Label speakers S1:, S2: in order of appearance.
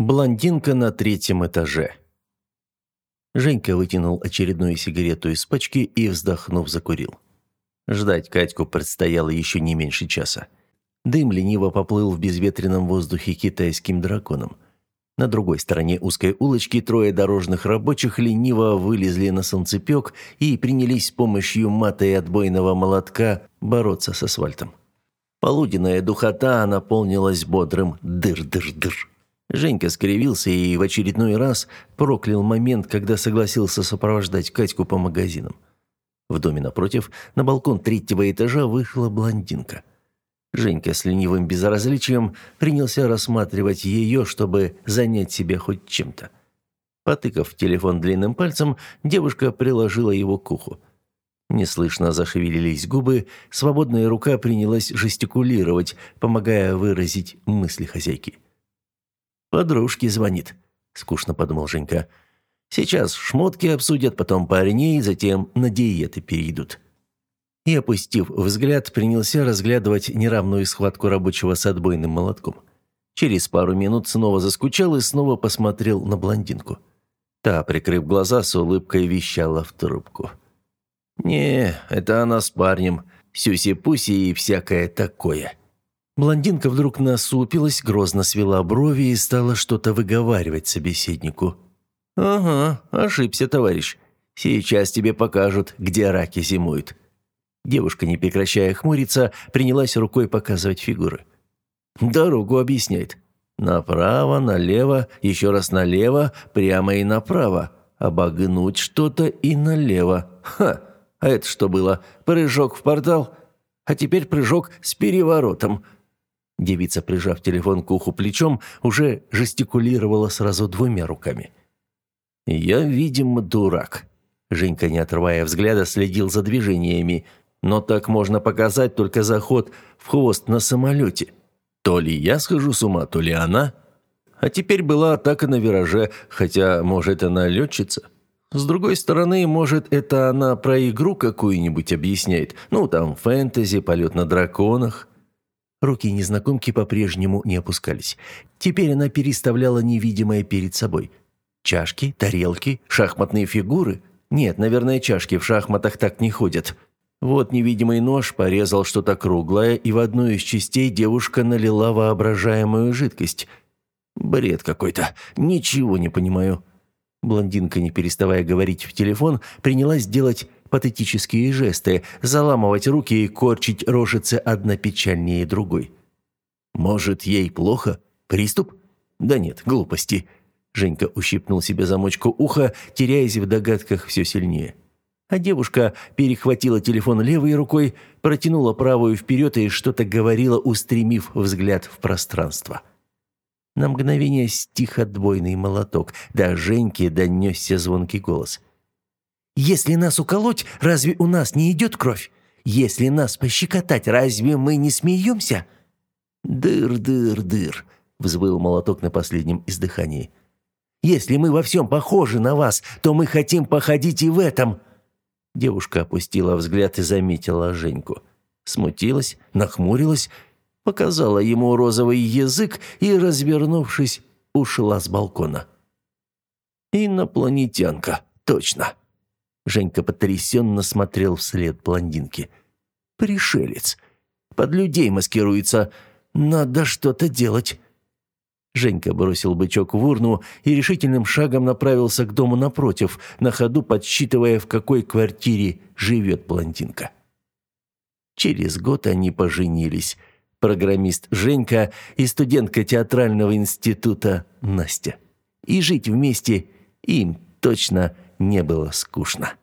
S1: Блондинка на третьем этаже. Женька вытянул очередную сигарету из пачки и, вздохнув, закурил. Ждать Катьку предстояло еще не меньше часа. Дым лениво поплыл в безветренном воздухе китайским драконом. На другой стороне узкой улочки трое дорожных рабочих лениво вылезли на солнцепек и принялись с помощью мата и отбойного молотка бороться с асфальтом. Полуденная духота наполнилась бодрым «дыр-дыр-дыр». Женька скривился и в очередной раз проклял момент, когда согласился сопровождать Катьку по магазинам. В доме напротив, на балкон третьего этажа вышла блондинка. Женька с ленивым безразличием принялся рассматривать ее, чтобы занять себя хоть чем-то. Потыкав телефон длинным пальцем, девушка приложила его к уху. Неслышно зашевелились губы, свободная рука принялась жестикулировать, помогая выразить мысли хозяйки. «Подружке звонит», — скучно подумал Женька. «Сейчас шмотки обсудят, потом парней, затем на диеты перейдут». И, опустив взгляд, принялся разглядывать неравную схватку рабочего с отбойным молотком. Через пару минут снова заскучал и снова посмотрел на блондинку. Та, прикрыв глаза, с улыбкой вещала в трубку. «Не, это она с парнем. Сюси-пуси и всякое такое». Блондинка вдруг насупилась, грозно свела брови и стала что-то выговаривать собеседнику. «Ага, ошибся, товарищ. Сейчас тебе покажут, где раки зимуют». Девушка, не прекращая хмуриться, принялась рукой показывать фигуры. «Дорогу объясняет. Направо, налево, еще раз налево, прямо и направо. Обогнуть что-то и налево. Ха! А это что было? Прыжок в портал? А теперь прыжок с переворотом». Девица, прижав телефон к уху плечом, уже жестикулировала сразу двумя руками. «Я, видимо, дурак». Женька, не отрывая взгляда, следил за движениями. «Но так можно показать только заход в хвост на самолете. То ли я схожу с ума, то ли она. А теперь была атака на вираже, хотя, может, она летчица. С другой стороны, может, это она про игру какую-нибудь объясняет. Ну, там, фэнтези, полет на драконах». Руки незнакомки по-прежнему не опускались. Теперь она переставляла невидимое перед собой. Чашки, тарелки, шахматные фигуры. Нет, наверное, чашки в шахматах так не ходят. Вот невидимый нож порезал что-то круглое, и в одну из частей девушка налила воображаемую жидкость. Бред какой-то. Ничего не понимаю. Блондинка, не переставая говорить в телефон, принялась делать патетические жесты, заламывать руки и корчить рожицы одна печальнее другой. «Может, ей плохо? Приступ? Да нет, глупости». Женька ущипнул себе замочку уха, теряясь в догадках все сильнее. А девушка перехватила телефон левой рукой, протянула правую вперед и что-то говорила, устремив взгляд в пространство. На мгновение стих отбойный молоток, до Женьки донесся звонкий голос – если нас уколоть, разве у нас не идет кровь? Если нас пощекотать, разве мы не смеемся?» «Дыр-дыр-дыр», — взвыл молоток на последнем издыхании. «Если мы во всем похожи на вас, то мы хотим походить и в этом». Девушка опустила взгляд и заметила Женьку. Смутилась, нахмурилась, показала ему розовый язык и, развернувшись, ушла с балкона. «Инопланетянка, точно!» Женька потрясенно смотрел вслед блондинки. «Пришелец! Под людей маскируется! Надо что-то делать!» Женька бросил бычок в урну и решительным шагом направился к дому напротив, на ходу подсчитывая, в какой квартире живет блондинка. Через год они поженились. Программист Женька и студентка театрального института Настя. И жить вместе им точно не было скучно.